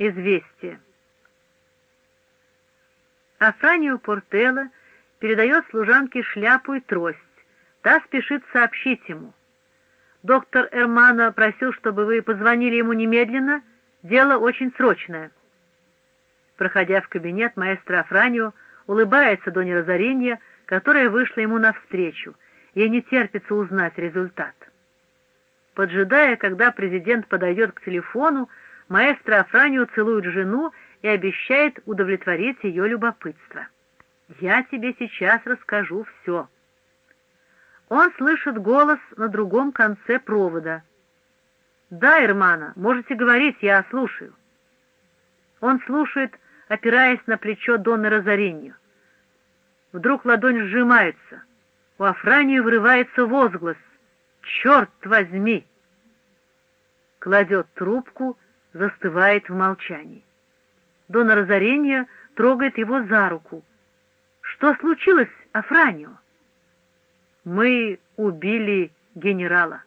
Известие. Афранио Портелло передает служанке шляпу и трость. Та спешит сообщить ему. Доктор Эрмана просил, чтобы вы позвонили ему немедленно. Дело очень срочное. Проходя в кабинет, маэстро Афранио улыбается Доне Розаринья, которая вышла ему навстречу. Ей не терпится узнать результат. Поджидая, когда президент подойдет к телефону, маэстро Афранио целует жену и обещает удовлетворить ее любопытство. «Я тебе сейчас расскажу все». Он слышит голос на другом конце провода. «Да, Ирмана, можете говорить, я слушаю». Он слушает, опираясь на плечо Донны Розаринью. Вдруг ладонь сжимается. У Афрании вырывается возглас. «Черт возьми!» Кладет трубку застывает в молчании. Дона Розаренья трогает его за руку. «Что случилось, Афранио?» «Мы убили генерала».